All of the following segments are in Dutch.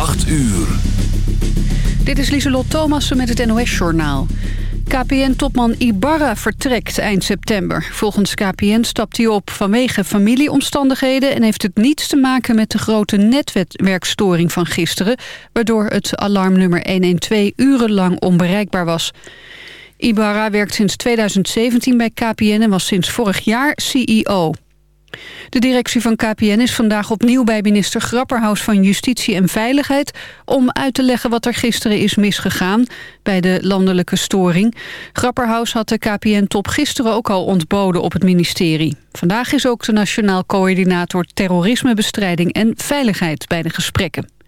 8 uur. Dit is Lieselot Thomassen met het NOS-journaal. KPN-topman Ibarra vertrekt eind september. Volgens KPN stapt hij op vanwege familieomstandigheden... en heeft het niets te maken met de grote netwerkstoring van gisteren... waardoor het alarmnummer 112 urenlang onbereikbaar was. Ibarra werkt sinds 2017 bij KPN en was sinds vorig jaar CEO. De directie van KPN is vandaag opnieuw bij minister Grapperhaus van Justitie en Veiligheid... om uit te leggen wat er gisteren is misgegaan bij de landelijke storing. Grapperhaus had de KPN-top gisteren ook al ontboden op het ministerie. Vandaag is ook de Nationaal Coördinator Terrorismebestrijding en Veiligheid bij de gesprekken.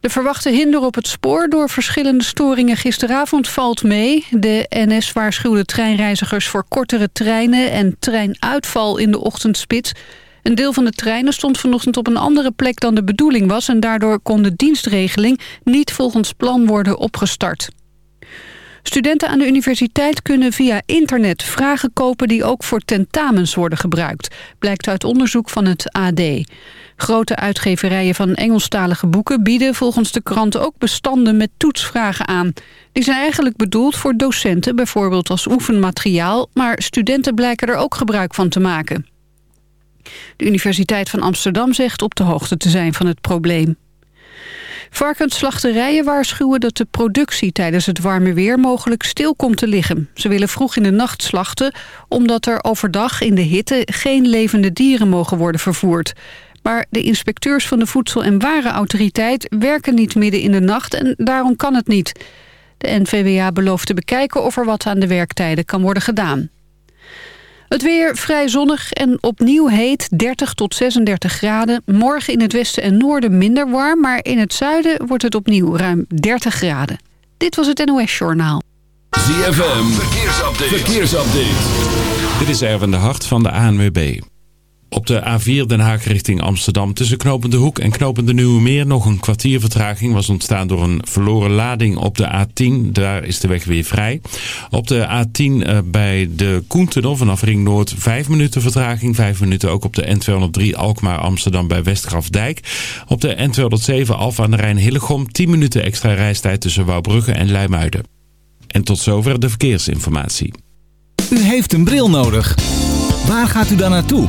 De verwachte hinder op het spoor door verschillende storingen gisteravond valt mee. De NS waarschuwde treinreizigers voor kortere treinen en treinuitval in de ochtendspits. Een deel van de treinen stond vanochtend op een andere plek dan de bedoeling was... en daardoor kon de dienstregeling niet volgens plan worden opgestart. Studenten aan de universiteit kunnen via internet vragen kopen... die ook voor tentamens worden gebruikt, blijkt uit onderzoek van het AD. Grote uitgeverijen van Engelstalige boeken bieden volgens de krant ook bestanden met toetsvragen aan. Die zijn eigenlijk bedoeld voor docenten, bijvoorbeeld als oefenmateriaal, maar studenten blijken er ook gebruik van te maken. De Universiteit van Amsterdam zegt op de hoogte te zijn van het probleem. Varkensslachterijen waarschuwen dat de productie tijdens het warme weer mogelijk stil komt te liggen. Ze willen vroeg in de nacht slachten, omdat er overdag in de hitte geen levende dieren mogen worden vervoerd. Maar de inspecteurs van de Voedsel- en Warenautoriteit werken niet midden in de nacht en daarom kan het niet. De NVWA belooft te bekijken of er wat aan de werktijden kan worden gedaan. Het weer vrij zonnig en opnieuw heet 30 tot 36 graden. Morgen in het westen en noorden minder warm, maar in het zuiden wordt het opnieuw ruim 30 graden. Dit was het NOS Journaal. ZFM, verkeersupdate. verkeersupdate. Dit is Erwin de Hart van de ANWB. Op de A4 Den Haag richting Amsterdam tussen Knopende Hoek en Knopende Nieuwe Meer nog een kwartier vertraging was ontstaan door een verloren lading op de A10. Daar is de weg weer vrij. Op de A10 eh, bij de Koentunnel vanaf Ring Noord 5 minuten vertraging. 5 minuten ook op de N203 Alkmaar Amsterdam bij Westgrafdijk. Op de N207 Alfa aan de Rijn Hillegom 10 minuten extra reistijd tussen Wouwbrugge en Leimuiden. En tot zover de verkeersinformatie. U heeft een bril nodig. Waar gaat u dan naartoe?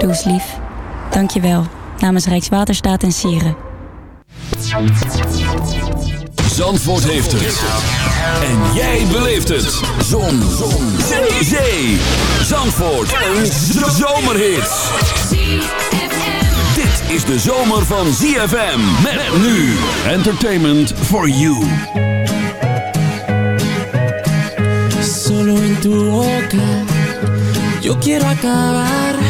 Doe eens lief. Dank je wel. Namens Rijkswaterstaat en Sieren. Zandvoort heeft het. En jij beleeft het. Zon. Zon. Zee. Zee. Zandvoort. Een. Dit is de zomer van ZFM. Met nu. Entertainment for you. Solo in tu boca. Yo quiero acabar.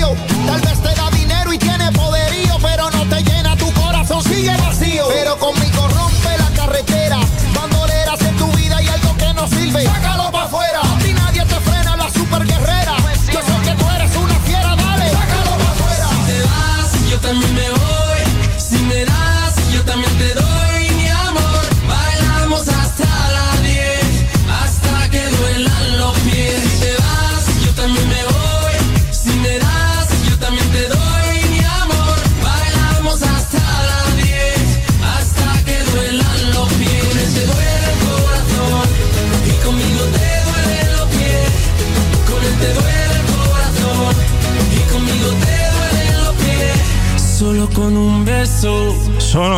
Tal vez te da dinero y tiene poderío, pero no te llena tu corazón, sigue vacío. Pero conmigo rompe la carretera, bandoleras en tu vida y algo que no sirve. Sácalo para afuera, a ti nadie te frena, la super guerrera. Yo sé que tú eres una fiera, dale, sácalo para afuera. Si te vas, yo también me voy.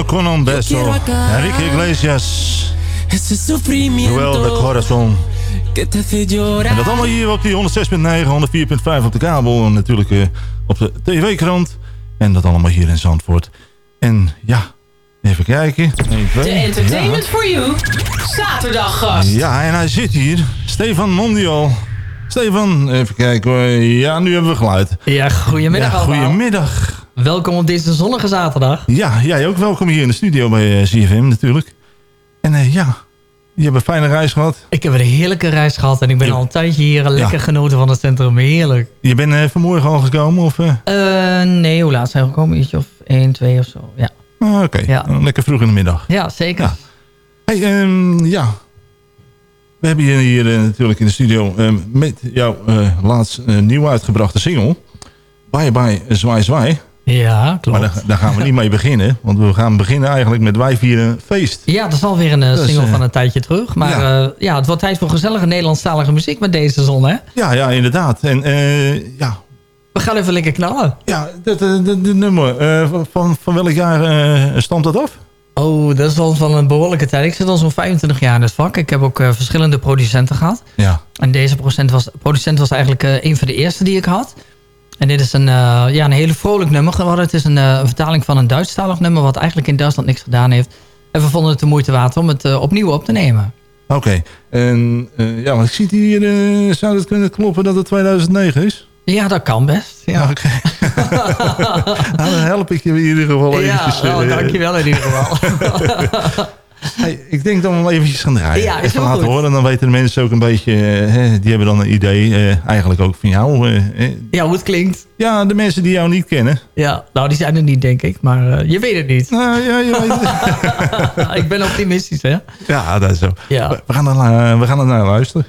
Con un beso. Enrique Iglesias. Ese sufrimiento Duel de Corazon. que te hace llorar. En dat allemaal hier op die 106.9, 104.5 op de kabel. En natuurlijk eh, op de tv-krant. En dat allemaal hier in Zandvoort. En ja, even kijken. 1, 2, De Entertainment for You. Zaterdag gast. Ja, en hij zit hier. Stefan Mondial. Stefan, even kijken hoor. Ja, nu hebben we geluid. Ja, goedemiddag Ja, allemaal. goedemiddag. Welkom op deze zonnige zaterdag. Ja, jij ook welkom hier in de studio bij eh, CFM natuurlijk. En eh, ja, je hebt een fijne reis gehad. Ik heb een heerlijke reis gehad en ik ben al een tijdje hier lekker genoten van het centrum. Heerlijk. Je bent eh, vanmorgen al gekomen? Of, eh? Eh, nee, hoe laat zijn we gekomen? Ietsje of 1, 2 of zo. Ja, Ah, Oké, Ja. Nou, lekker vroeg in de middag. ja zeker. Hey, ehm, ja. We hebben je hier eh, natuurlijk in de studio ehm, met jouw eh, laatst eh, nieuw uitgebrachte single. Bye bye zwaai zwaai. Ja, klopt. Maar daar, daar gaan we niet mee beginnen. Want we gaan beginnen eigenlijk met wij vieren feest. Ja, dat is alweer een eh, Dus, single eh, van een tijdje terug. Maar ja. ja, ja het wordt tijd voor gezellige Nederlandstalige muziek met deze zon, hè? Ja, ja, inderdaad. En eh, ja, We gaan even lekker knallen. ja dat, nummer, eh, van- van, welk jaar eh stamt dat af? Oh, dat is al van een behoorlijke tijd. Ik zit al zo'n 25 jaar in het vak. Ik heb ook eh, verschillende producenten gehad. Ja. En deze producent was, producent was eigenlijk eh, een van de eerste die ik had. En dit is een, eh, ja, een hele vrolijk nummer geworden. Het is een, eh, een vertaling van een Duitsstalig nummer... wat eigenlijk in Duitsland niks gedaan heeft. En we vonden het de moeite waard om het eh, opnieuw op te nemen. Oké. En ja, want ik zie hier, zou het kunnen kloppen dat het 2009 is? Ja, dat kan best. Ja, Oké. nou, dan help ik je in ieder geval ja eventjes. nou, eh, dankjewel in ieder geval. Hey, ik denk dat we hem eventjes gaan draaien. Ja, Even laten goed. horen. Dan weten de mensen ook een beetje... eh, hè, die hebben dan een idee. eh, eigenlijk ook van jou. eh, ja, hoe het klinkt. Ja, de mensen die jou niet kennen. Ja, nou, die zijn er niet, denk ik. Maar je weet het niet. Nou, ja, je weet het. ik ben optimistisch, hè? ja, dat is zo. Ja. We, gaan er, we gaan er naar luisteren.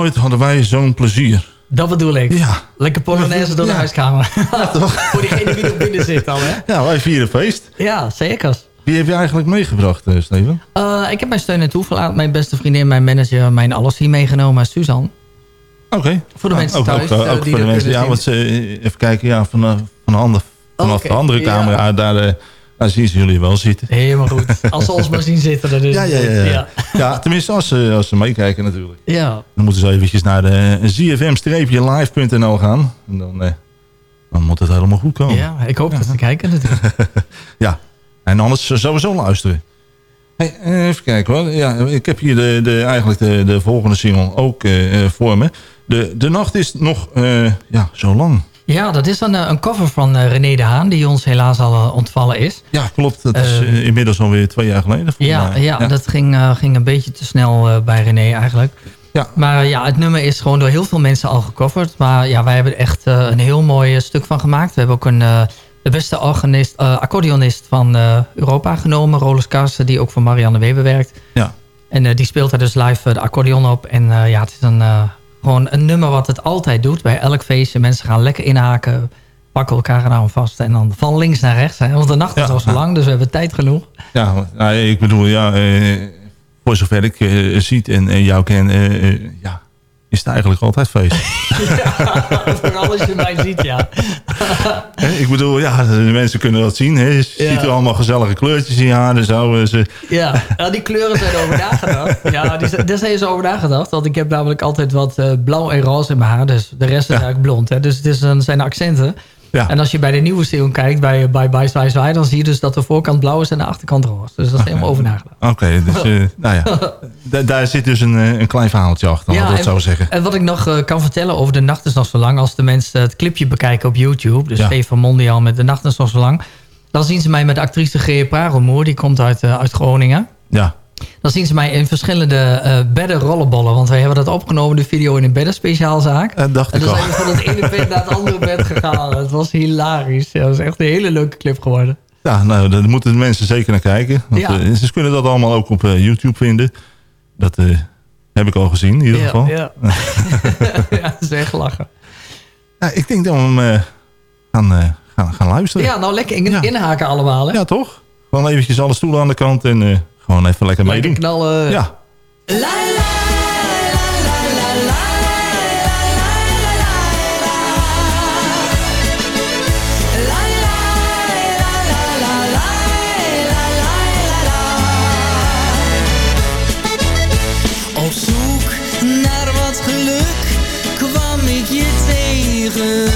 Nooit hadden wij zo'n plezier. Dat bedoel ik. Ja. Lekker Polonaise door de Ja. huiskamer. Voor diegene die nog binnen zit al, hè? Ja, wij vieren feest. Ja, zeker. Wie heb je eigenlijk meegebracht, eh, Steven? Eh, ik heb mijn steun en toeverlaat. Mijn beste vriendin, mijn manager, mijn alles hier meegenomen. Suzanne. Oké. Voor de Ah, mensen ook, thuis, Ook, eh, ook die voor de dat mensen. Ja, want ze, even kijken, ja, van, van de vanaf de andere kamer, ja, daar, eh, daar zien ze jullie wel zitten. Helemaal goed. Als ze ons maar zien zitten. Dan is Ja, ja, ja. ja. Ja, tenminste als ze, als ze meekijken natuurlijk. Ja. Dan moeten ze eventjes naar de zfm-live.nl gaan. En dan, eh, dan moet het helemaal goed komen. Ja, ik hoop dat ze kijken natuurlijk. Ja, en anders sowieso luisteren. Hey, eh, even kijken hoor. Ja, ik heb hier de, de, eigenlijk de, de volgende single ook eh, eh, voor me. De, de nacht is nog eh, ja, zo lang. Ja, dat is een, eh, een cover van eh, René de Haan, die ons helaas al eh, ontvallen is. Ja, klopt. Dat is eh, inmiddels alweer twee jaar geleden. Ja, mij. ja, dat ging, ging een beetje te snel bij René eigenlijk. Ja. Maar ja, het nummer is gewoon door heel veel mensen al gecoverd. Maar ja, wij hebben er echt een heel mooi stuk van gemaakt. We hebben ook een, de beste organist, accordeonist van Europa genomen, Roland Karsten, die ook voor Marianne Weber werkt. Ja. En die speelt daar dus live de accordeon op. En ja, het is een, gewoon een nummer wat het altijd doet bij elk feestje. Mensen gaan lekker inhaken, pakken elkaar nou vast en dan van links naar rechts. Hè? Want de nacht is al zo lang, dus we hebben tijd genoeg. Ja, nou, ik bedoel, ja, eh, voor zover ik eh, ziet en, en jou ken, eh, ja, is het eigenlijk altijd feest. Vooral als je mij ziet, ja. Ik bedoel, ja, de mensen kunnen dat zien. Hè. Je ziet er allemaal gezellige kleurtjes in je haar. en zo. Ze, Ja, die kleuren zijn over nagedacht. Ja, die, daar zijn ze over nagedacht. Want ik heb namelijk altijd wat eh, blauw en roze in mijn haar. Dus de rest is eigenlijk blond. Hè. Dus het is een, zijn accenten. Ja. En als je bij de nieuwe single kijkt, bij Bye Bye Zwaai Zwaai... dan zie je dus dat de voorkant blauw is en de achterkant roze. Dus dat is helemaal over nagedacht. Oké, dus eh, nou ja, Da- daar zit dus een, eh, een klein verhaaltje achter, laten we het en, zo zeggen. en wat ik nog eh, kan vertellen over De Nacht is nog zo lang... als de mensen het clipje bekijken op YouTube... dus Ja. Stefan Mondial met De Nacht is nog zo lang... dan zien ze mij met de actrice G. Parelmoer. Die komt uit, uit Groningen. Ja, Dan zien ze mij in verschillende eh bedden rollenbollen. Want wij hebben dat opgenomen, de video in een bedden speciaalzaak. dat dacht En ik dan al. zijn we van het ene bed naar het andere bed gegaan. Het was hilarisch. Ja, dat is echt een hele leuke clip geworden. Ja, nou, daar moeten de mensen zeker naar kijken. Want, Ja. eh, ze kunnen dat allemaal ook op eh, YouTube vinden. Dat heb ik al gezien, in ieder Ja, geval. ja. ja, dat is echt lachen. Ik denk dat we hem gaan, gaan, gaan luisteren. Ja, nou lekker in, inhaken allemaal. Hè? Ja, toch? Gewoon eventjes alle stoelen aan de kant en gewoon even lekker Lekker meedoen. knallen. Ja. Op zoek naar wat geluk kwam ik je tegen.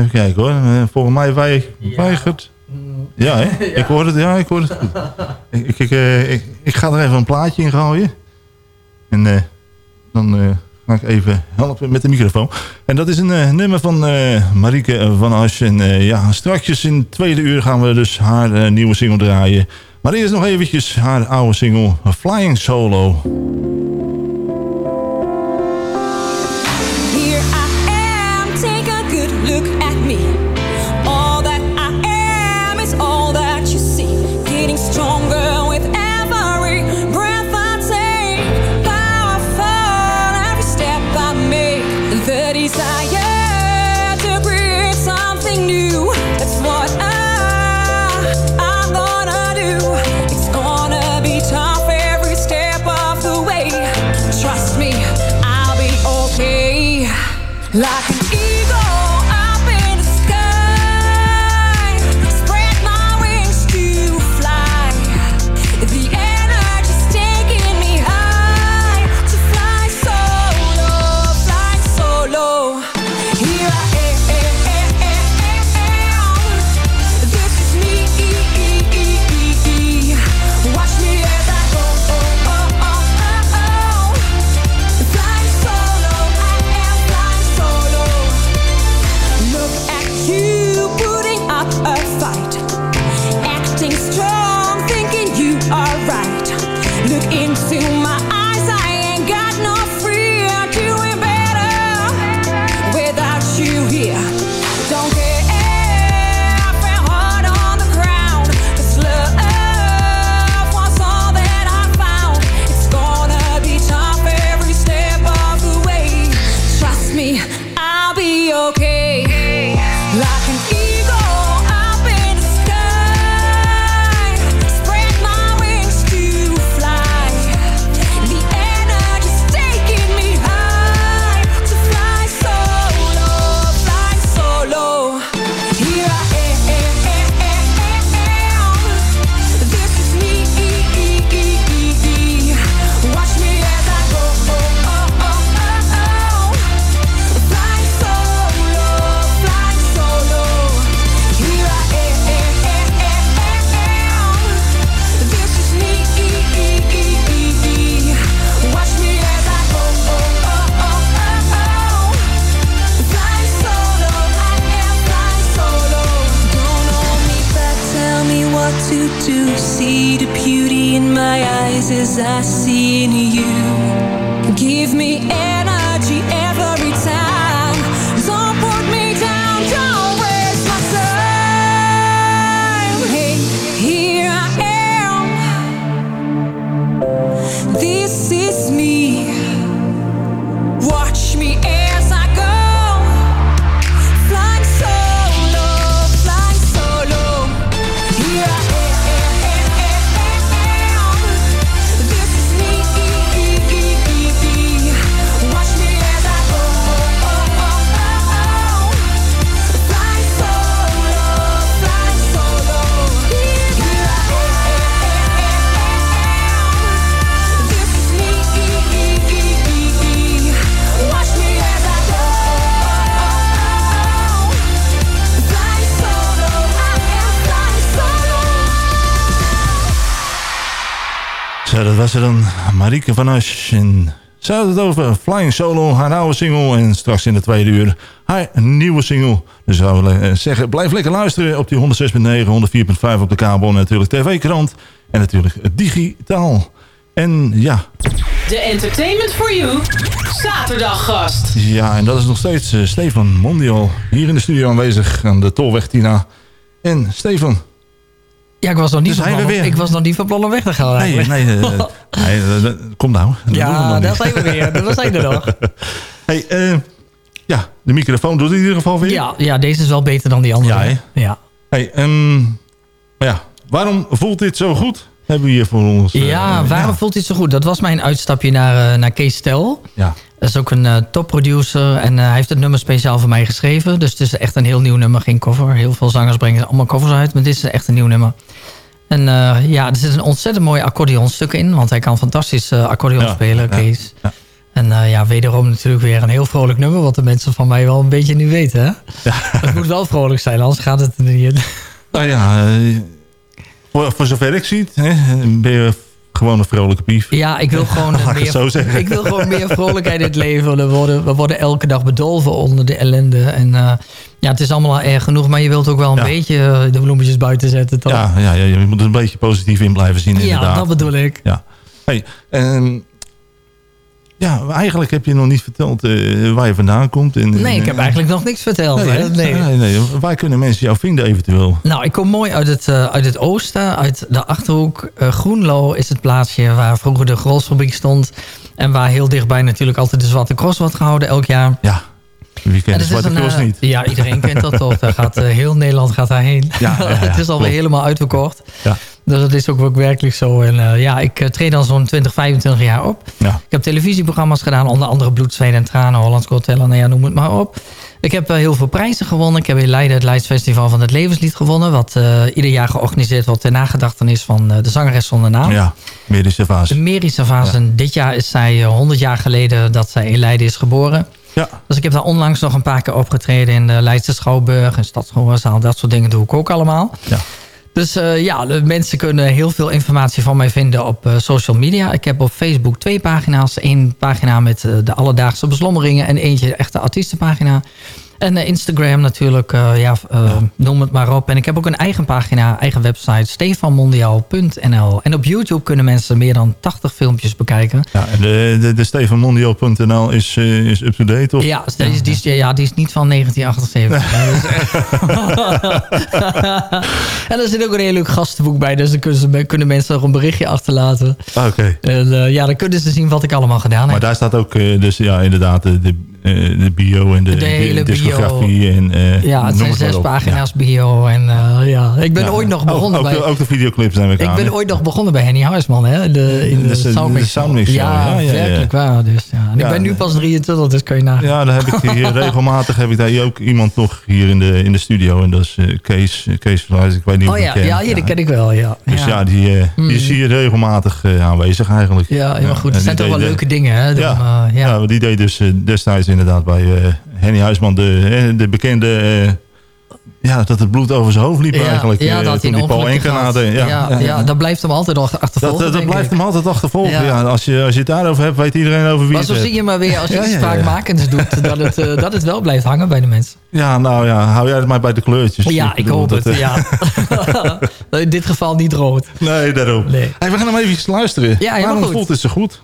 Even kijken hoor. Eh, Volgens mij wij, weigert. Ja, hè? Ik hoor het. Ja, ik hoor het goed. ik, ik, ik, eh, ik, ik ga er even een plaatje in gooien. En eh, dan ga ik even helpen met de microfoon. En dat is een nummer van Marieke van Asch. En ja, straks in het tweede uur gaan we dus haar nieuwe single draaien. Maar eerst nog eventjes haar oude single Flying Solo. Was er dan. Marieke van Asch. En ze had het over Flying Solo, haar oude single. En straks in de tweede uur haar nieuwe single. Dus zou we eh, zeggen, blijf lekker luisteren op die 106.9, 104.5 op de kabel. En natuurlijk tv-krant. En natuurlijk digitaal. En ja, De Entertainment for You zaterdaggast. ja, en dat is nog steeds eh, Stefan Mondial. Hier in de studio aanwezig aan de Tolweg Tina. En Stefan. Ja, ik was nog niet, Dus van, plan, weer. ik was nog niet van plan om weg te gaan. Nee, eigenlijk. nee, eh, nee, eh, kom nou. Dat ja, niet. zijn we weer. Daar zijn we nog. Hey, eh, ja, de microfoon doet het in ieder geval weer. Ja, ja, deze is wel beter dan die andere. Ja? Ja. Hey, ehm, maar ja, waarom voelt dit zo goed? Hebben we hier voor ons... Ja, waarom voelt het zo goed? Dat was mijn uitstapje naar, naar Kees Stel. Ja. Dat is ook een eh, topproducer. En eh, hij heeft het nummer speciaal voor mij geschreven. Dus het is echt een heel nieuw nummer, geen cover. Heel veel zangers brengen allemaal covers uit. Maar dit is echt een nieuw nummer. En eh, ja, er zit een ontzettend mooi accordeonstuk in. Want hij kan fantastisch accordeon spelen, ja, Kees. ja. En ja, wederom natuurlijk weer een heel vrolijk nummer... wat de mensen van mij wel een beetje nu weten. Hè? Het moet wel vrolijk zijn, anders gaat het er niet in. Nou ja, voor, voor zover ik zie, hè, ben je gewoon een vrolijke pief. Ja, ik wil gewoon, Laat ik het meer, zo ik wil gewoon meer vrolijkheid in het leven. We worden, we worden elke dag bedolven onder de ellende. En eh, ja, het is allemaal al erg genoeg. Maar je wilt ook wel een Ja. beetje eh, de bloemetjes buiten zetten, toch? Ja, ja, ja, je moet er een beetje positief in blijven zien Ja, inderdaad. dat bedoel ik. Ja. Hey, ehm, ja, eigenlijk heb je nog niet verteld eh, waar je vandaan komt. En, Nee, ik heb eigenlijk nog niks verteld. Nee? Nee. nee, nee. Waar kunnen mensen jou vinden eventueel? Nou, ik kom mooi uit het, eh, uit het oosten, uit de Achterhoek. Eh, Groenlo is het plaatsje waar vroeger de grolsfabriek stond. En waar heel dichtbij natuurlijk altijd de Zwarte Cross wordt gehouden elk jaar. Ja, wie En kent de is Zwarte Cross niet? Ja, iedereen kent dat toch. Daar gaat, heel Nederland gaat daarheen. Ja, ja, ja, het is alweer helemaal uitverkocht. Ja. Dus dat is ook, ook werkelijk zo. En eh, ja, ik eh, treed al zo'n 20, 25 jaar op. Ja. Ik heb televisieprogramma's gedaan, onder andere Bloed, Zweden en Tranen, Hollands Talent, nou ja, noem het maar op. Ik heb eh, heel veel prijzen gewonnen. Ik heb in Leiden het Leidsfestival van het Levenslied gewonnen. Wat ieder jaar georganiseerd wordt ter nagedachtenis van eh, de zangeres zonder naam. Ja, fase. De Mary Savas. En dit jaar is zij eh, 100 jaar geleden dat zij in Leiden is geboren. Ja. Dus ik heb daar onlangs nog een paar keer opgetreden in de Leidse Schouwburg en Stadsgehoorzaal. Dat soort dingen doe ik ook allemaal. Ja. Dus eh, ja, mensen kunnen heel veel informatie van mij vinden op eh, social media. Ik heb op Facebook twee pagina's. Eén pagina met eh, de alledaagse beslommeringen en eentje de artiestenpagina. En eh, Instagram natuurlijk, eh, ja, eh, noem het maar op. En ik heb ook een eigen pagina, eigen website, stefanmondial.nl. En op YouTube kunnen mensen meer dan 80 filmpjes bekijken. Ja, de, de, de stefanmondial.nl is, is up-to-date, toch? Ja, die is, die is, ja, die is niet van 1978. en er zit ook een heel leuk gastenboek bij. Dus dan kunnen, ze, kunnen mensen nog een berichtje achterlaten. Ah, Oké. En ja, dan kunnen ze zien wat ik allemaal gedaan heb. Maar daar staat ook dus ja, inderdaad de, de, de bio en de, De hele bio. discografie. En, eh, ja, het zijn maar zes pagina's bio. En eh, ja, ik ben Ja. ooit nog begonnen ook, bij... de, ook de videoclips zijn we ik ben ooit nog begonnen bij Henny Huisman, hè? De, in de, de- de Soundmix Ja, ja, ja, ja. werkelijk waar. Dus, ja. En Ja, ik ben nu de- pas 23, dus kan je nagaan. Ja, daar heb ik hier regelmatig heb ik daar ook iemand nog hier in de, in de studio. En dat is eh, Kees, eh, Kees van Huis. Ik weet niet Oh of je ja, ja, kent. ja, die ken ik wel, ja. Dus ja, ja. die, eh, die Mm. is hier regelmatig eh, aanwezig eigenlijk. Ja, heel goed. Het zijn toch wel leuke dingen, hè? Ja, Dan, eh, ja. maar die deed dus eh, destijds inderdaad bij eh, Henny Huisman de, eh, de bekende... eh, ja, dat het bloed over zijn hoofd liep eigenlijk. Ja, dat hij toen Paul ongelukje Enken gehad. nade. Ja, ja, ja. dat blijft hem altijd achtervolgen, dat, dat blijft ik. hem altijd achtervolgen. Ja. Als, je, als je het daarover hebt, weet iedereen over wie Maar het zo zie je maar weer, als je iets spraakmakends doet, dat het, dat het wel blijft hangen bij de mensen. Ja, nou ja, hou jij het maar bij de kleurtjes. Ja, ik bedoel, hoop dat, het, ja. In dit geval niet rood. Nee, daarom. Nee. Hey, we gaan hem even luisteren. Ja, Waarom goed. voelt het zo goed?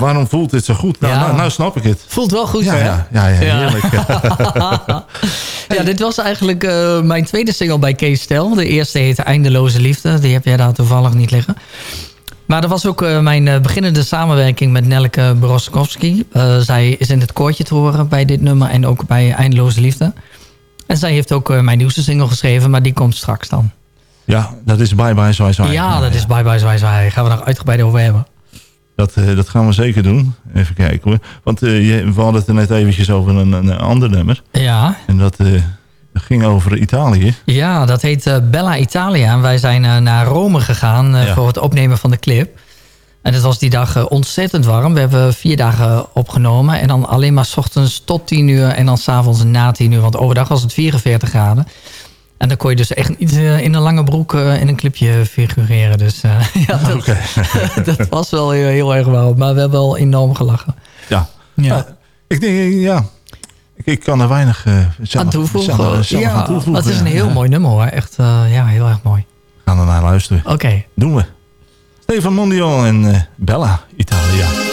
Waarom, voelt dit zo goed? Nou, Ja. nou, nou snap ik het. Voelt wel goed, Ja, hè? ja, ja, ja, heerlijk. ja, dit was eigenlijk eh, mijn tweede single bij Kees Stel. De eerste heette Eindeloze Liefde. Die heb jij daar toevallig niet liggen. Maar dat was ook eh, mijn eh, beginnende samenwerking met Nelke Broskowski. Zij is in het koortje te horen bij dit nummer en ook bij Eindeloze Liefde. En zij heeft ook mijn nieuwste single geschreven, maar die komt straks dan. Ja, dat is Bye Bye Zwaai Zwaai. Ja, dat is Bye Bye Zwaai Zwaai. Gaan we nog uitgebreid over hebben. Dat, eh, dat gaan we zeker doen. Even kijken hoor. Want eh, je, we hadden het er net eventjes over een, een ander nummer. Ja. En dat, eh, dat ging over Italië. Ja, dat heet Bella Italia. En wij zijn naar Rome gegaan Ja. voor het opnemen van de clip. En het was die dag ontzettend warm. We hebben vier dagen opgenomen. En dan alleen maar s ochtends tot 10 uur. En dan s'avonds na 10 uur. Want overdag was het 44 graden. En dan kon je dus echt niet eh, in een lange broek eh, in een clipje figureren. Dus eh, ja, dat, dat was wel heel, heel erg warm. Maar we hebben wel enorm gelachen. Ja. Ja. Ik denk, ja. Ik, ik kan er weinig eh, zelf, aan toevoegen. zelf- zelf ja, aan toevoegen. het is een heel mooi nummer hoor. Echt ja, heel erg mooi. We gaan er naar luisteren. Oké. Doen we. Stefan Mondial en Bella Italia.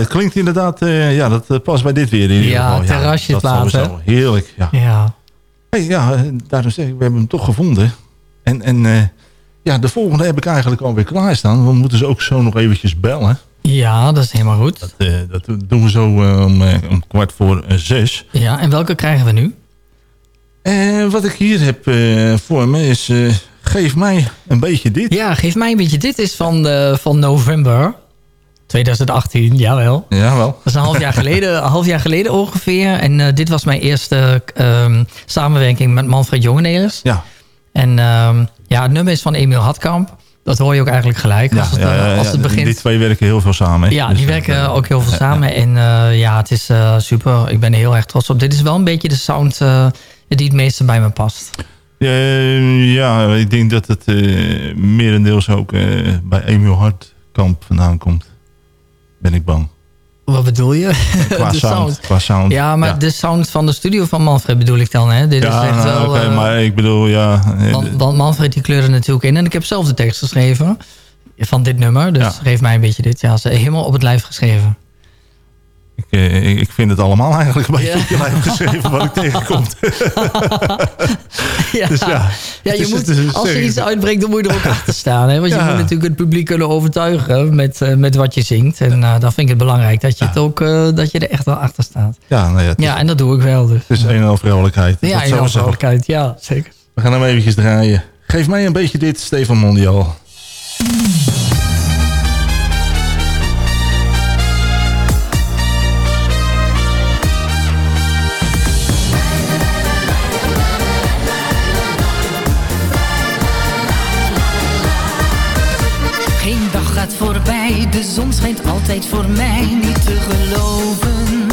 Het klinkt inderdaad, eh, ja, dat eh, past bij dit weer in ieder Ja, geval. dat laten. sowieso. Heerlijk, ja. Ja. Hey, ja, eh, daarom zeg ik, we hebben hem toch gevonden. En, en ja, de volgende heb ik eigenlijk alweer klaarstaan. We moeten ze ook zo nog eventjes bellen. Ja, dat is helemaal goed. Dat, dat doen we zo om, om kwart voor zes. Ja, en welke krijgen we nu? Wat ik hier heb voor me is Geef mij een beetje dit. Ja, geef mij een beetje dit is van, van november 2018, jawel. Jawel. Dat is een half jaar geleden, een half jaar geleden ongeveer. En eh, dit was mijn eerste ehm, samenwerking met Manfred Jongenelis. Ja. En ehm, ja, het nummer is van Emiel Hatkamp. Dat hoor je ook eigenlijk gelijk. als het, ja, eh, ja, als het begint. Die twee werken heel veel samen. Ja, Dus, die eh, werken ook heel veel samen. En eh, ja, het is eh, super. Ik ben er heel erg trots op. Dit is wel een beetje de sound eh, die het meeste bij me past. Eh, ja, ik denk dat het eh merendeels ook eh, bij Emiel Hartkamp vandaan komt. Ben ik bang. Wat bedoel je? Qua De sound. Qua sound. Ja, maar ja. de sound van de studio van Manfred bedoel ik dan. Hè? Dit Ja, is echt wel... oké, eh, maar ik bedoel, ja... eh, want, want Manfred die kleurde natuurlijk in. En ik heb zelf de tekst geschreven van dit nummer. Dus geef mij een beetje dit. Ja, ze helemaal op het lijf geschreven. Ik, eh, ik vind het allemaal eigenlijk een beetje op je lijf geschreven wat ik tegenkom. Ja, Dus ja, ja je is- moet, is- als je iets uitbrengt, dan moet je er ook achter staan. Hè? Want je Ja. moet natuurlijk het publiek kunnen overtuigen met, eh, met wat je zingt. En eh, dan vind ik het belangrijk dat je, het ook, dat je er echt wel achter staat. Ja, nou ja, is, Ja, en dat doe ik wel. Dus. het is een en al vrolijkheid. Ja, ik zeggen. vrolijkheid. Ja, zeker. We gaan hem eventjes draaien. Geef mij een beetje dit, Stefan Mondial. De zon schijnt altijd voor mij niet te geloven.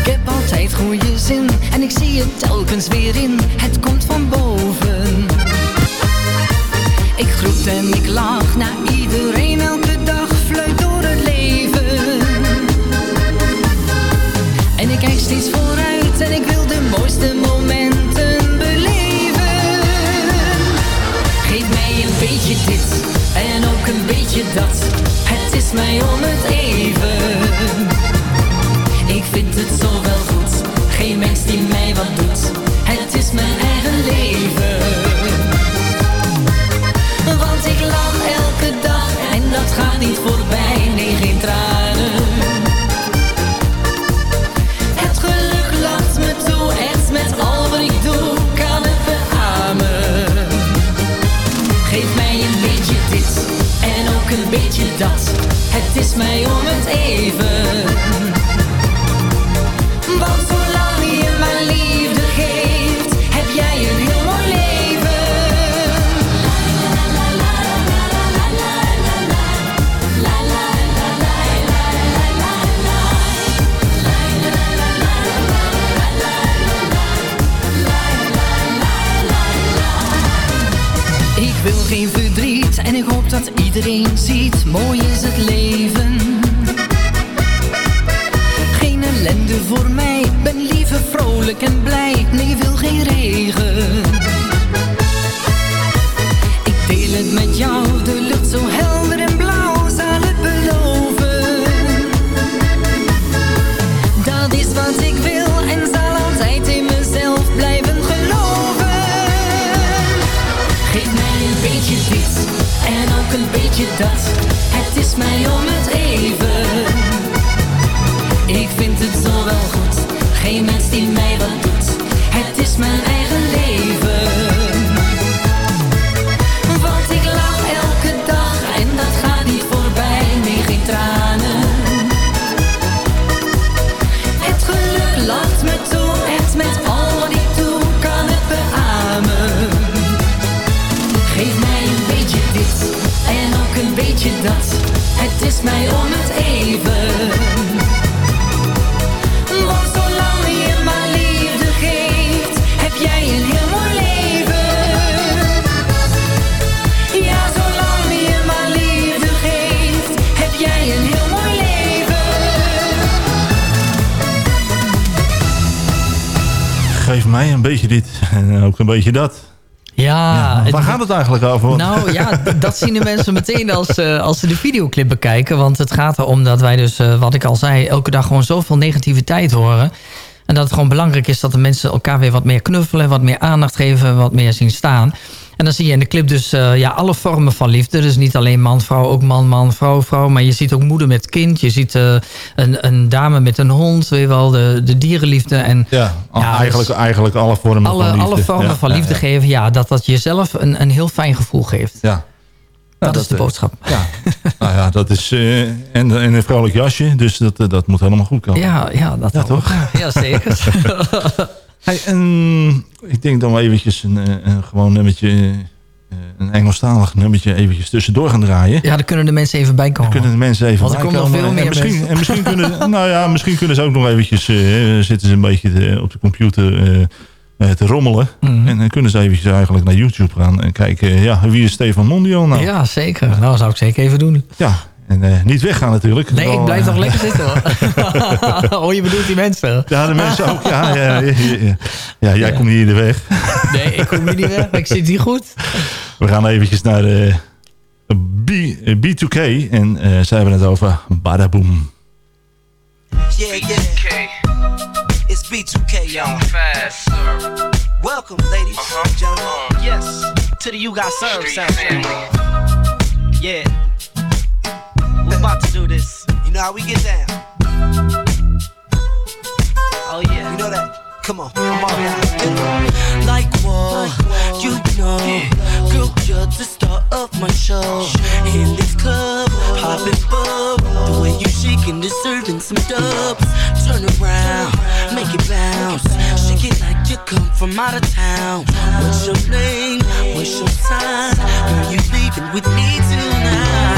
Ik heb altijd goede zin en ik zie het telkens weer in, het komt van boven. Ik groet en ik lach naar iedereen elke dag, fluit door het leven. En ik kijk steeds vooruit Het is mij mij om het even. Want zolang je mijn liefde geeft, heb jij een heel mooi leven. Ik wil geen verdriet en ik hoop dat iedereen ziet, mooi is het leven. Voor mij, ben liever vrolijk en blij, nee wil geen regen. Ik deel het met jou, de lucht zo helder en blauw, zal het beloven. Dat is wat ik wil en zal altijd in mezelf blijven geloven. Geef mij een beetje dit en ook een beetje dat. Het is mij om beetje dat. Ja, waar gaat het eigenlijk over? Nou ja, dat zien de mensen meteen als, eh, als ze de videoclip bekijken. Want het gaat erom dat wij dus, eh, wat ik al zei... elke dag gewoon zoveel negativiteit horen. En dat het gewoon belangrijk is dat de mensen elkaar weer wat meer knuffelen... wat meer aandacht geven, wat meer zien staan. En dan zie je in de clip dus eh, ja, alle vormen van liefde. Dus niet alleen man, vrouw, ook man, man, vrouw, vrouw. Maar je ziet ook moeder met kind. Je ziet eh, een, een dame met een hond. Weet je wel, de, de dierenliefde. En, Ja, Ja, eigenlijk, eigenlijk alle vormen alle, van liefde. alle vormen Ja, van liefde ja. geven. Ja, dat dat jezelf een, een heel fijn gevoel geeft. Ja. dat, dat, is de eh, boodschap. Ja, nou ja, dat is... en, en een vrolijk jasje, dus dat, dat moet helemaal goed komen. Ja, ja, dat ja, toch? Ja, zeker. Hey, en ik denk dan wel eventjes een, eh, een gewoon nummertje... eh, een Engelstalig nummertje eventjes tussendoor gaan draaien. Ja, daar kunnen de mensen even bij komen. kunnen de mensen even Want er komen nog veel meer en misschien, en misschien kunnen, nou ja, misschien kunnen ze ook nog eventjes... eh, zitten ze een beetje te- op de computer te rommelen. Mhm. En dan kunnen ze eventjes eigenlijk naar YouTube gaan en kijken... ja, wie is Stefan Mondial nou? Ja, zeker. Nou, zou ik zeker even doen. Ja, en eh, niet weggaan natuurlijk. Nee, ik blijf eh, nog lekker zitten hoor. oh, je bedoelt die mensen? Ja, de mensen ook. Ja, ja, ja, ja. ja jij komt niet in de weg. Nee, ik kom hier niet weg. Ik zit hier goed. We gaan eventjes naar de B, eh, B2K. En eh zij hebben het over Badaboom. Yeah, yeah. It's B2K, y'all. Fast, Welcome, ladies and gentlemen. Yes, to the You Got Served soundtrack. Yeah. We're about to do this. You know how we get down. Oh, yeah. You know that. Come on, I'm all out. Like what? You know, girl, you're the star of my show. In this club, popping bub. The way you shaking, deserving some dubs. Turn around, make it bounce. Shake it like you come from out of town. What's your name? What's your sign? Girl, you leaving with me tonight.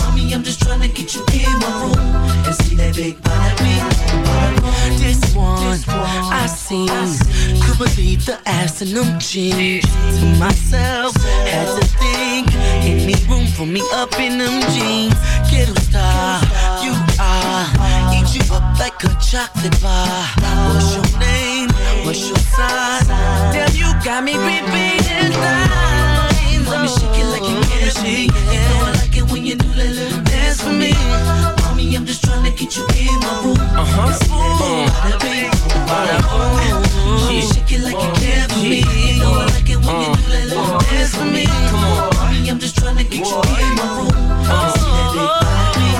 I'm just trying to get you in my room and see that big bing, boom, bada boom. This one, I seen. Could believe the ass in them jeans. To myself, had to think. Any room for me up in them jeans? Ghetto star, you are. Eat you up like a chocolate bar. What's your name? What's your sign? Damn, you got me repeating lines. Mommy, shake it like you for me. You know when you do that little dance for me. Mommy, I'm just trying to get you in my room. Uh-huh. See that big bada bing, bada boom. Mommy, shake it like you care for me. You know I like it when you do that little dance for me. Come on, mommy, I'm just trying to get you in my room. And see that big bada bing.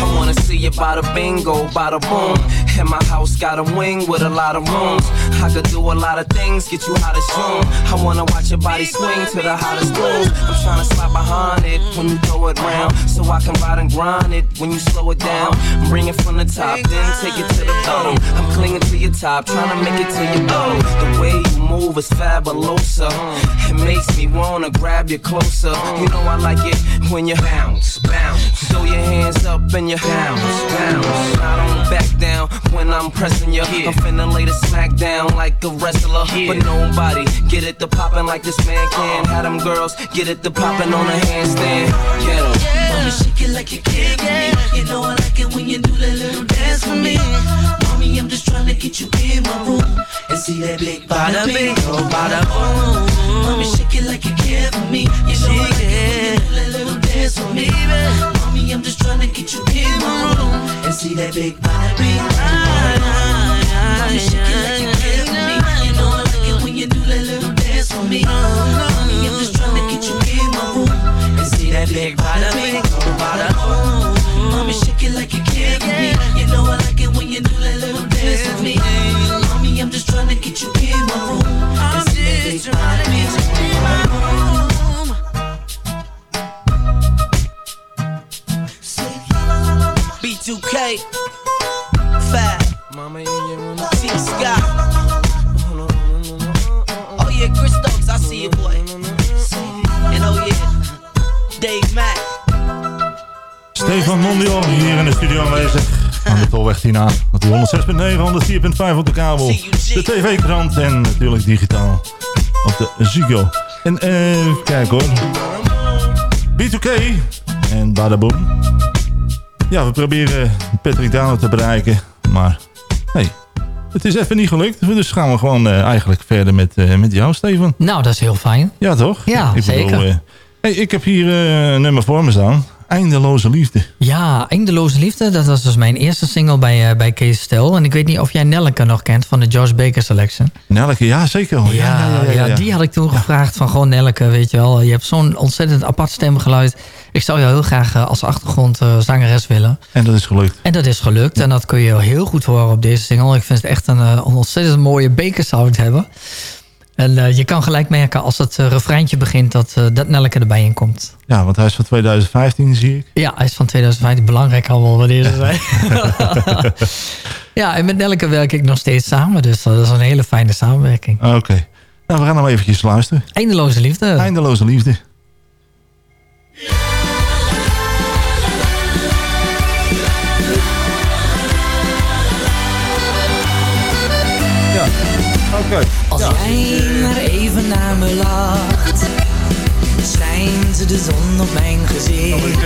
I wanna see you by the bingo, by the boom. And my house got a wing with a lot of rooms. I could do a lot of things, get you hot as room. I wanna watch your body swing to the hottest tunes. I'm tryna slide behind it when you throw it round. So I can ride and grind it when you slow it down. Bring it from the top, then take it to the bottom. I'm clinging to your top, tryna make it to your bottom. The way you move is fabulosa. It makes me wanna grab you closer. You know I like it when you bounce, bounce. Throw your hands up and you bounce, bounce. I don't back down when I'm pressing you. I'm finna lay the smack down like a wrestler. But nobody get it to poppin' like this man can. Have them girls get it to poppin' on a handstand. Get 'em. Mommy, shake it like you care for me. You know I like it when you do that little dance for me. Mommy, I'm just trying to get you in my room and see that big bada bing, oh bada boom. Mommy, shake it like you care for me. You know I like it when you do that little dance for me. Mommy, I'm just trying to get you in my room and see that big bada bing, oh. Mommy, shake it like you care for me. You know I like it when you do that little dance for me. Mommy, I'm just trying to get you in my room and see that big bada B2K, Fab, T Scott. Oh yeah, Chris Stokes, I see you, boy. And oh yeah, Dave Mack. Stefan Mondial hier in de studio aanwezig. Aan de Tolweg Tina. Op die 106.9, 104.5 op de kabel. De tv-krant en natuurlijk digitaal op de Ziggo. En eh, even kijken hoor. B2K en Badaboom. Ja, we proberen Patrick Dano te bereiken. Maar, hey, het is even niet gelukt. Dus gaan we gewoon eh, eigenlijk verder met, eh, met jou, Steven. Nou, dat is heel fijn. Ja, toch? Ja, ik zeker. eh, hey, ik heb hier een nummer voor me staan. Eindeloze liefde. Ja, Eindeloze Liefde. Dat was dus mijn eerste single bij, eh, bij Kees Stel. En ik weet niet of jij Nelleke nog kent van de George Baker Selection. Nelke, ja zeker. Ja, Ja, ja, die had ik toen gevraagd van gewoon Nelleke, weet je wel. Je hebt zo'n ontzettend apart stemgeluid. Ik zou jou heel graag eh, als achtergrondzangeres willen. En dat is gelukt. En dat is gelukt. En dat kun je heel goed horen op deze single. Ik vind het echt een, eh, een ontzettend mooie Baker sound hebben. En eh, je kan gelijk merken als het eh, refreintje begint dat, eh, dat Nelleke erbij in komt. Ja, want hij is van 2015, zie ik. Ja, hij is van 2015. Belangrijk allemaal wanneer ze zijn. ja, en met Nelleke werk ik nog steeds samen. Dus dat is een hele fijne samenwerking. Oké. Nou, we gaan nog eventjes luisteren. Eindeloze liefde. Eindeloze liefde. Als jij maar even naar me lacht, schijnt de zon op mijn gezicht.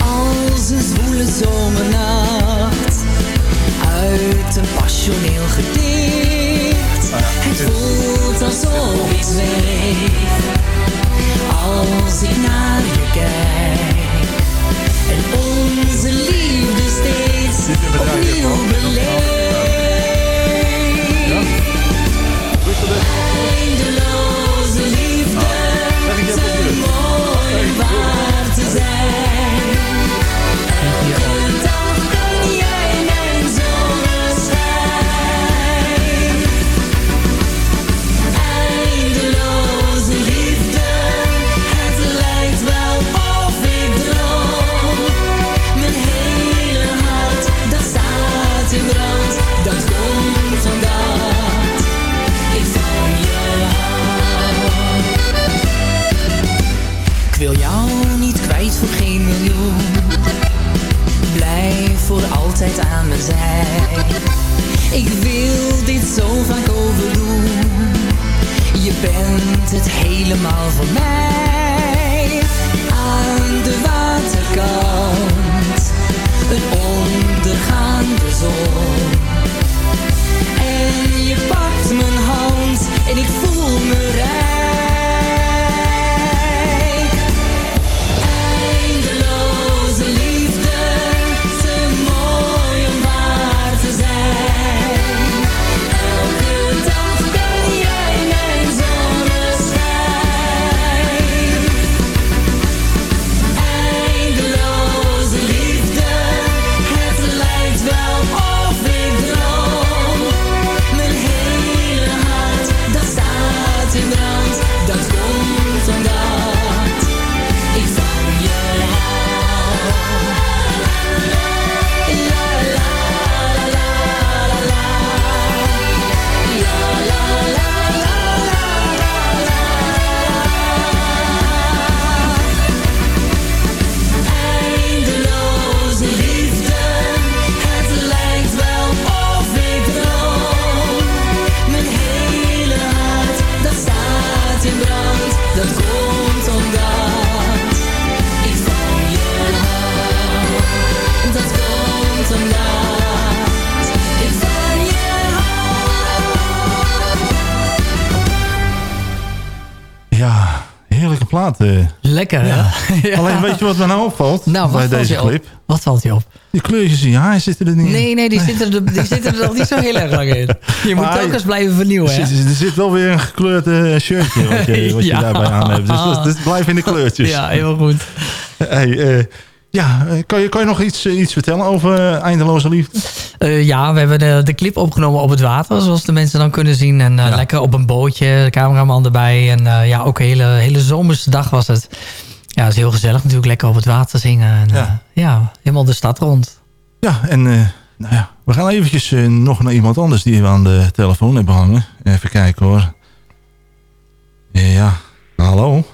Als een zwoele zomernacht, uit een passioneel gedicht. Het voelt alsof ik zweef, als ik naar je kijk. En Ja. Alleen weet je wat me nou opvalt Nou, bij deze op? clip? Wat valt je op? Die kleurtjes in je haar zitten er niet in. Nee, nee, die, Zitten, er, die zitten er nog niet zo heel erg lang in. Je moet telkens blijven vernieuwen, Er hè? zit, er zit wel weer een gekleurd eh, shirtje wat je, wat je Ja. daarbij aan hebt. Dus, dus blijf in de kleurtjes. Ja, heel goed. Hey, eh, ja, eh, kan je, kan je nog iets, iets vertellen over Eindeloze Liefde? Ja, we hebben de, de clip opgenomen op het water, zoals de mensen dan kunnen zien. En lekker op een bootje, de cameraman erbij. En ja, ook een hele, hele zomerse dag was het. Ja, het is heel gezellig natuurlijk, lekker op het water zingen. En, ja. ja, helemaal de stad rond. Ja, en eh, nou ja, we gaan eventjes eh, nog naar iemand anders die we aan de telefoon hebben hangen. Even kijken hoor. Ja, hallo.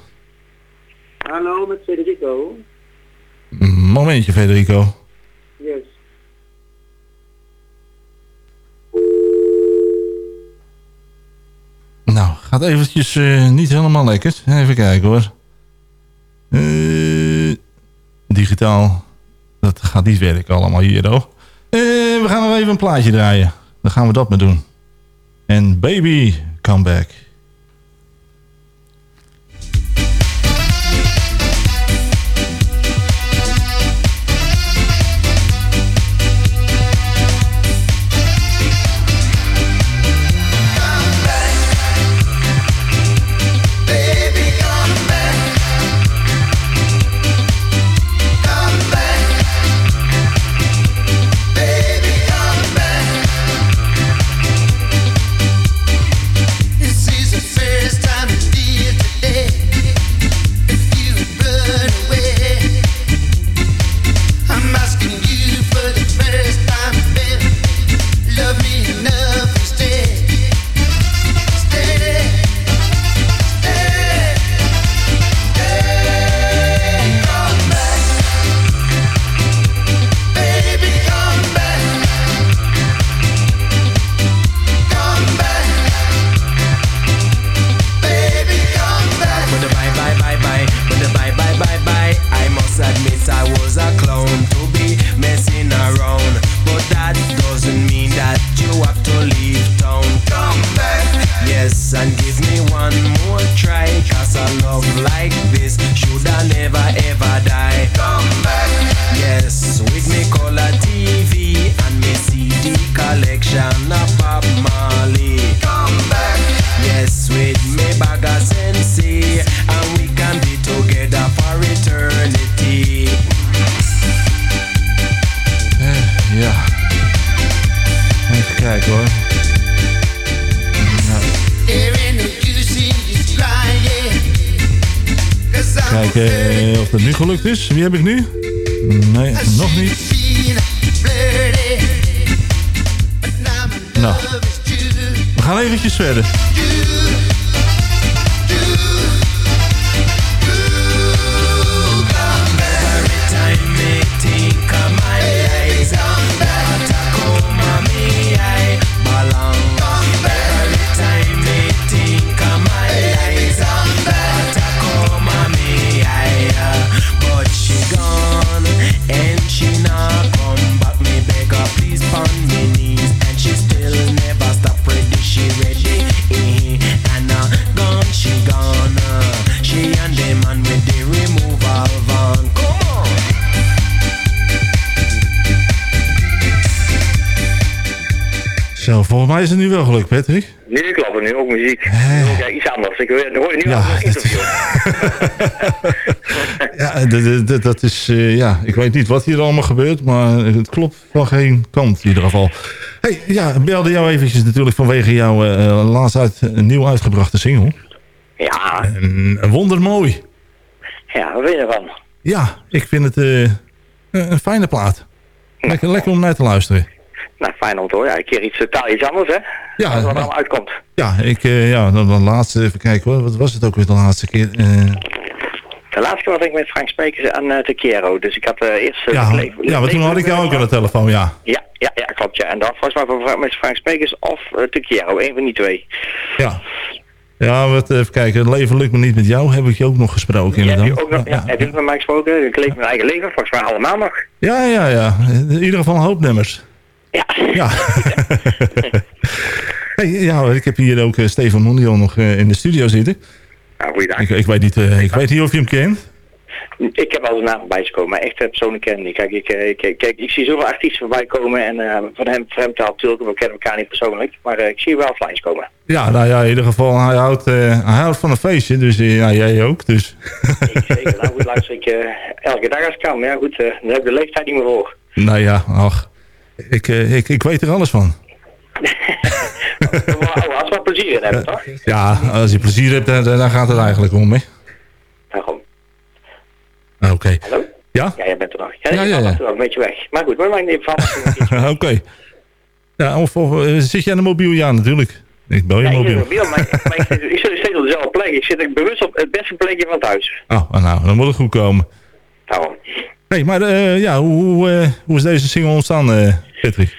Hallo, met Federico. Momentje Federico. Yes. Nou, gaat eventjes eh, niet helemaal lekker. Even kijken hoor. Eh, digitaal. Dat gaat niet werken allemaal hier hoor. Eh, we gaan nog even een plaatje draaien. dan gaan we dat maar doen. En Baby, come back. Heb ik nu? Gelukt, Patrick. Nu klopt het nu ook muziek. Ja, iets anders. Ik hoor, je nu Ja, al interview. Ja, dat is, eh, ja, ik weet niet wat hier allemaal gebeurt, maar het klopt van geen kant in ieder geval. hey, ja, belde jou eventjes natuurlijk vanwege jouw eh, laatst uit, nieuw uitgebrachte single. Ja. En, wondermooi. Ja, wat vind je ervan? Ja, ik vind het eh, een een fijne plaat. Lekker, lekker om naar te luisteren. Nou, fijn om te horen. Ja, een keer iets totaal iets anders, hè? Ja, Wat er allemaal uitkomt. Ja, ik, eh, ja dan, dan laatste, even kijken hoor, wat was het ook weer de laatste keer? Eh, De laatste keer was ik met Frank Sprekers en uh, Tequiero. Dus ik had eh, eerst... eh, ja, ja, maar toen had ik jou ook aan de telefoon, ja. Ja, ja, ja, klopt, ja. En dan volgens mij met Frank Sprekers of uh, Tequiero. Een van die twee. Ja. Ja, wat, even kijken, het leven lukt me niet met jou, heb ik je ook nog gesproken Ja, heb inderdaad. je ook nog, ja, heb je ook met mij gesproken? Ik leef mijn eigen leven, volgens mij allemaal nog. Ja, ja, ja. In ieder geval een hoop nummers. Ja. Ja. hey, ja, ik heb hier ook eh, Steven Mondial nog eh, in de studio zitten. Nou, goeiedag. Ik, ik, weet niet, eh, ik weet niet of je hem kent. Ik heb wel zijn naam voorbij gekomen, maar echt persoonlijk ken ik. Kijk, ik, ik, ik- kijk, ik zie zoveel artiesten voorbij komen en van hem, van hem taal natuurlijk, we kennen elkaar niet persoonlijk, maar ik zie wel flyers komen. Ja, nou ja, in ieder geval, hij houdt, hij houdt van een feestje, dus ja, jij ook. Dus. Zeker, nou goed, luister ik elke dag als ik kan, maar ja goed, dan heb ik de leeftijd niet meer voor. nou ja, ach, ik, eh, ik, ik weet er alles van. Als we plezier in hebben, toch? Ja, als je plezier hebt, dan, dan gaat het eigenlijk om, hè. Daarom. Oké. Hallo? Ja? Ja, jij bent er nog. Ja, Ja, ja, wel een beetje weg. Maar goed, maar maakt niet van. Oké. Ja, of, of eh, zit jij aan de mobiel? Ja, natuurlijk. Ik bel je Ja, ik zit mobiel. mobiel, maar, maar ik, zit, ik zit steeds op dezelfde plek. Ik zit bewust op het beste plekje van thuis. Oh, nou, dan moet het goed komen. Daarom. Nee, maar eh, ja, hoe, hoe, eh, hoe is deze single ontstaan, eh Patrick?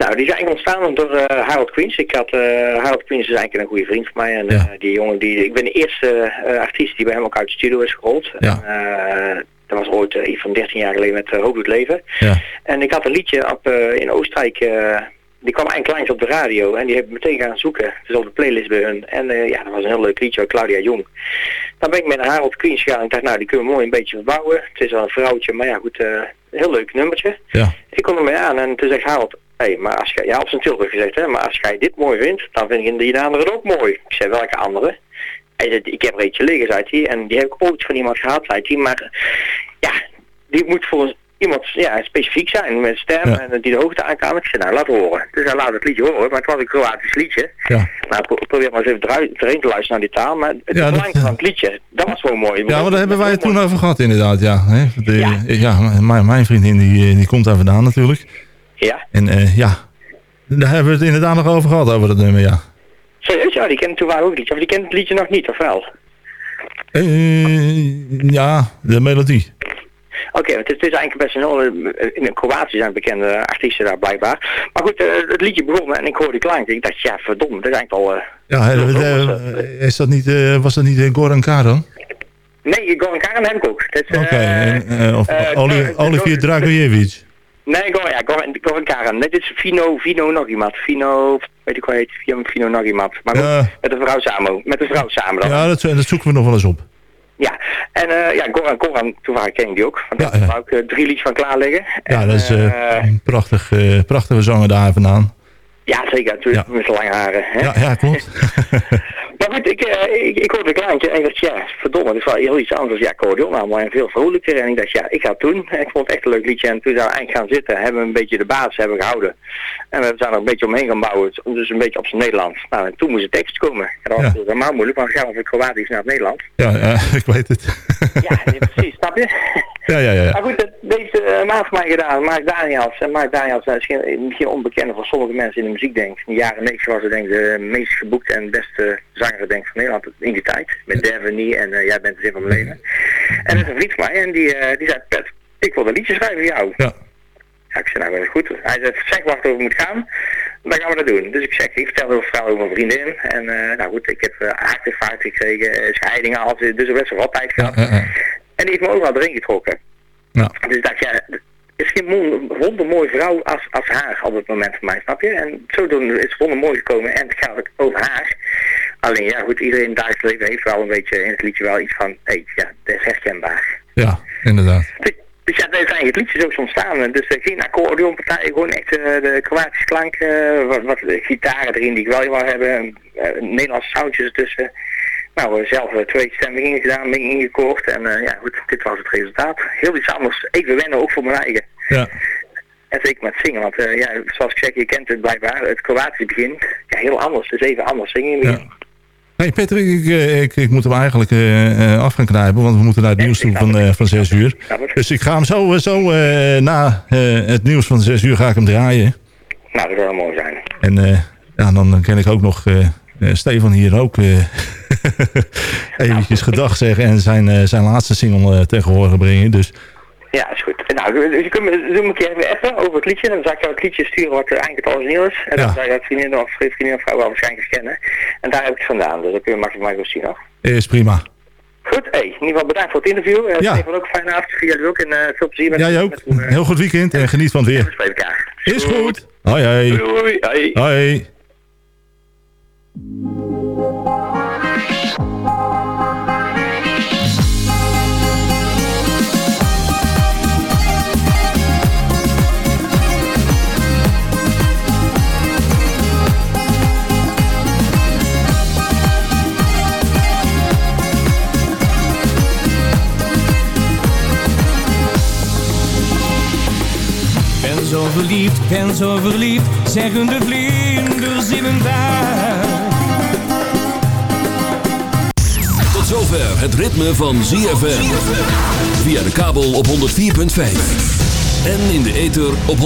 Nou, die is eigenlijk ontstaan door eh, Harold Queens. Ik had, eh, Harold Queens is eigenlijk een goede vriend van mij. En eh, die jongen, die, ik ben de eerste artiest die bij hem ook uit de studio is gerold. Ja. En, dat was ooit iets van 13 jaar geleden met uh, Hoogdoet Leven. Ja. En ik had een liedje op, in Oostenrijk die kwam eigenlijk langs op de radio en die heeft meteen gaan zoeken. Dus op de playlist bij hun. En ja, dat was een heel leuk liedje, Claudia Jong. Dan ben ik met haar op Queens gegaan en ik dacht, nou, die kunnen we mooi een beetje verbouwen. Het is wel een vrouwtje, maar ja, goed, een heel leuk nummertje. Ja. Ik kom ermee aan en toen zegt Harold, hé, hey, maar als jij, ja, op zijn Tilburg gezegd, hè, maar als jij dit mooi vindt, dan vind ik die andere ook mooi. Ik zei, welke andere? Hij zei, ik heb er eentje liggen, zei hij, en die heb ik ooit van iemand gehad, zei hij, maar ja, die moet voor iemand ja, specifiek zijn, met stem en die de hoogte aan kan. Ik zei, nou, laat horen. Dus hij laat het liedje horen, maar het was een Kroatisch liedje. Ja. Nou, pro- probeer maar eens even erin te luisteren naar die taal, maar het Ja, belangrijkste van het liedje, dat was gewoon mooi. Ja, maar daar hebben wij het toen over gehad inderdaad, ja. Hè? De, ja. mijn, mijn vriendin die, eh, die komt daar vandaan natuurlijk. Ja. En eh, ja, daar hebben we het inderdaad nog over gehad, over dat nummer, ja. Serieus, ja, die kent toen waren ook liedje. Of die kent het liedje nog niet, of wel? Eh, ja, de melodie. Oké, want het is eigenlijk best een in Kroatië zijn bekende artiesten daar blijkbaar. Maar goed, eh, het liedje begon en ik hoorde die klank. Ik dacht, ja, verdomme, dat is eigenlijk al... eh, Ja, eh, is dat niet, eh, was dat niet eh, Goran Karan? Nee, Goran Karen heb ik ook. Oké, of Oli- Olivier Dragojevic. Nee, Goran, ja, Goran, Goran Karen. Dit is Vino, Vino nog iemand. Vino, weet ik hoe heet, Vino, Vino nog iemand. Maar goed, met een vrouw samen, met een vrouw samen dan. Ja, dat, dat zoeken we nog wel eens op. Ja, en eh, ja, Goran, Goran, toevallig ken ik die ook. Want daar wou ik eh, drie liedjes van klaar liggen. Ja, En, dat is eh, een prachtig, prachtige zanger daar vandaan. ja, zeker, natuurlijk, met zijn lange haren. Hè? Ja, ja klopt. Maar goed, ik, eh, ik, ik hoorde een kleintje en ik dacht, ja, verdomme, dat is wel heel iets anders. Ja, accordeon allemaal en veel vrolijker. En ik dacht, ja, ik ga het doen. En ik vond het echt een leuk liedje. En toen zijn we eigenlijk gaan zitten, hebben we een beetje de basis hebben gehouden. En we zijn er een beetje omheen gaan bouwen, dus een beetje op zijn Nederlands. Nou, en toen moest de tekst komen. En dat was Ja. helemaal moeilijk, want we gaan van Kroatisch naar het Nederlands. Ja, ja, ik weet het. Ja, nee, precies, snap je? Ja, ja, ja. Maar goed, dat deze uh, maat voor mij gedaan, Mark Daniels. En Mark Daniels uh, is geen, misschien onbekende voor sommige mensen in de muziek, denk ik. In de jaren 90 was hij denk ik de meest geboekte en beste zanger denk ik, van Nederland in die tijd. Met Devony en uh, Jij bent de zin van mijn leven. En dat is een vriend van mij en die, uh, die zei, Pet, ik wil een liedje schrijven voor jou. Ja. Ja, ik zei, nou, dat is goed. Hij zei, zeg wat over moet gaan, dan gaan we dat doen. Dus ik zeg, ik vertelde heel verhaal over mijn vriendin. En uh, nou goed, ik heb uh, hartinfarct gekregen, scheidingen gehad, dus er best wel wat tijd gehad. Ja, ja, ja. En die heeft me overal erin getrokken. Ja. Dus ik dacht, ja, er is geen wondermooi vrouw als, als haar op het moment voor mij, snap je? En zodoende is het wondermooi gekomen en het gaat ook over haar. Alleen ja, goed, iedereen in het dagelijks leven heeft wel een beetje in het liedje wel iets van, hé, hey, ja, dat is herkenbaar. Ja, inderdaad. Dus, dus ja, daar zijn het liedje zo ontstaan. Dus uh, geen accordeonpartij, gewoon echt uh, de Kroatische klank, uh, wat, wat gitaren erin die ik wel wil hebben, Nederlandse soundjes ertussen. Nou, zelf twee stemmingen gedaan, mee ingekocht en ja goed, dit was het resultaat. Heel iets anders, even wennen ook voor mijn eigen. Ja. En zeker met zingen, want ja, zoals ik zeg, je kent het blijkbaar, het Kroatisch begint ja, heel anders, dus even anders zingen. Ja. Hey Patrick, ik, ik, ik, moet hem eigenlijk uh, af gaan knijpen, want we moeten naar het nieuws toe van, uh, van 6 uur. Dus ik ga hem zo, zo na het nieuws van 6 uur ga ik hem draaien. Nou, dat zou mooi zijn. En ja, dan ken ik ook nog Stefan hier ook eventjes gedag zeggen en zijn, zijn laatste single tegen horen brengen. Dus ja, is goed. Nou, dus je kunt me zo'n keer even appen over het liedje. Dan zal ik jou het liedje sturen wat eigenlijk het origineel is. En ja. dan zal je dat vriendin of vriendin of vrouw wel waarschijnlijk scannen. En daar heb ik het vandaan. Dus dan kun je makkelijk maar zien nog. Is prima. Goed, hey, in ieder geval bedankt voor het interview. Uh, ja. Stefan ook een fijne avond voor jullie ook. En uh, veel plezier met Jij ook. Met, uh, Heel goed weekend en geniet van het weer. We elkaar. Is goed. goed. Hoi, hoi. Doei. Hoi. Hoi. Zo verliefd, ben zo verliefd, zeggen de vlinders in. Tot zover het ritme van ZFM. Via de kabel op 104.5. En in de ether op 106.9.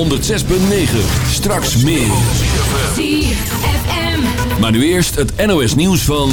Straks meer. ZFM. Maar nu eerst het NOS nieuws van...